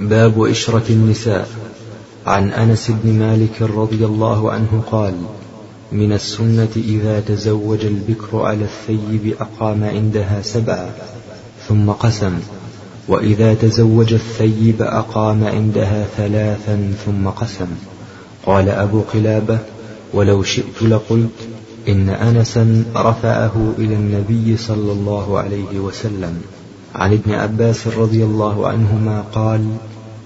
باب إشرة النساء. عن أنس بن مالك رضي الله عنه قال من السنة إذا تزوج البكر على الثيب أقام عندها سبعا ثم قسم. وإذا تزوج الثيب أقام عندها ثلاثا ثم قسم. قال أبو قلابة ولو شئت لقلت إن أنسا رفعه إلى النبي صلى الله عليه وسلم. عن ابن عباس رضي الله عنهما قال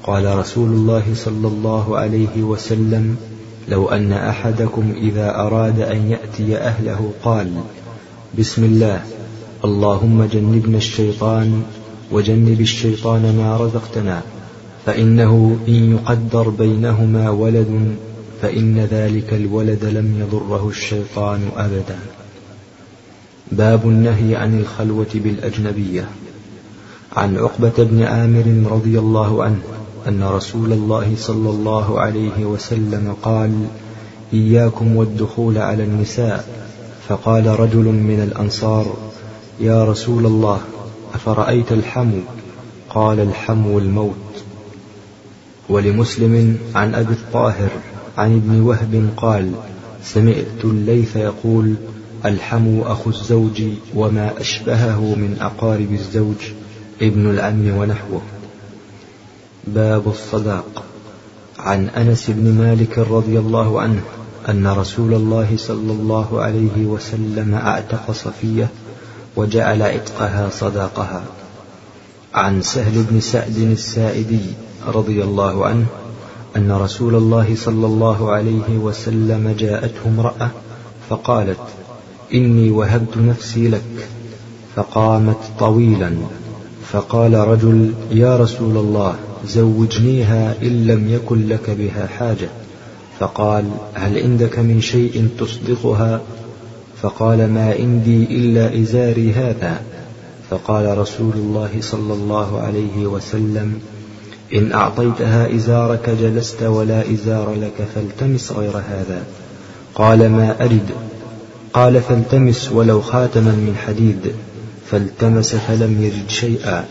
قال رسول الله صلى الله عليه وسلم لو أن أحدكم إذا أراد أن يأتي أهله قال بسم الله اللهم جنبنا الشيطان وجنب الشيطان ما رزقتنا فإنه إن يقدر بينهما ولد فإن ذلك الولد لم يضره الشيطان أبدا. باب النهي عن الخلوة بالأجنبية. عن عقبة بن عامر رضي الله عنه أن رسول الله صلى الله عليه وسلم قال إياكم والدخول على النساء. فقال رجل من الأنصار يا رسول الله أفرأيت الحمو؟ قال الحمو الموت. ولمسلم عن أبي الطاهر عن ابن وهب قال سمعت الليث يقول الحمو أخو الزوج وما أشبهه من أقارب الزوج ابن العم ونحوه. باب الصداق. عن أنس بن مالك رضي الله عنه أن رسول الله صلى الله عليه وسلم أعتق صفية وجعل عتقها صداقها. عن سهل بن سعد السائدي رضي الله عنه أن رسول الله صلى الله عليه وسلم جاءته امرأة فقالت إني وهبت نفسي لك. فقامت طويلا. فقال رجل يا رسول الله زوجنيها إن لم يكن لك بها حاجة. فقال هل عندك من شيء تصدقها؟ فقال ما عندي إلا إزاري هذا. فقال رسول الله صلى الله عليه وسلم إن أعطيتها إزارك جلست ولا إزار لك فالتمس غير هذا. قال ما أرد قال فالتمس ولو خاتما من حديد. فالتمس فلم يجد شيئا.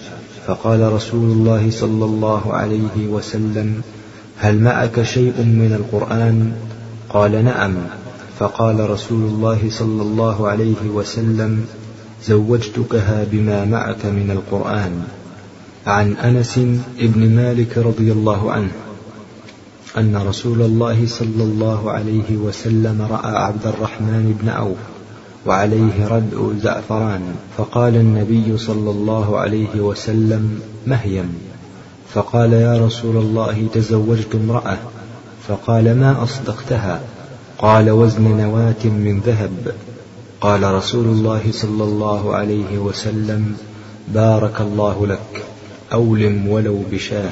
فقال رسول الله صلى الله عليه وسلم هل معك شيء من القرآن؟ قال نعم. فقال رسول الله صلى الله عليه وسلم زوجتكها بما معك من القرآن. عن أنس بن مالك رضي الله عنه أن رسول الله صلى الله عليه وسلم رأى عبد الرحمن بن عوف وعليه ردء زعفران فقال النبي صلى الله عليه وسلم مهيم فقال يا رسول الله تزوجت امرأة. فقال ما أصدقتها؟ قال وزن نواة من ذهب. قال رسول الله صلى الله عليه وسلم بارك الله لك أولم ولو بشاه.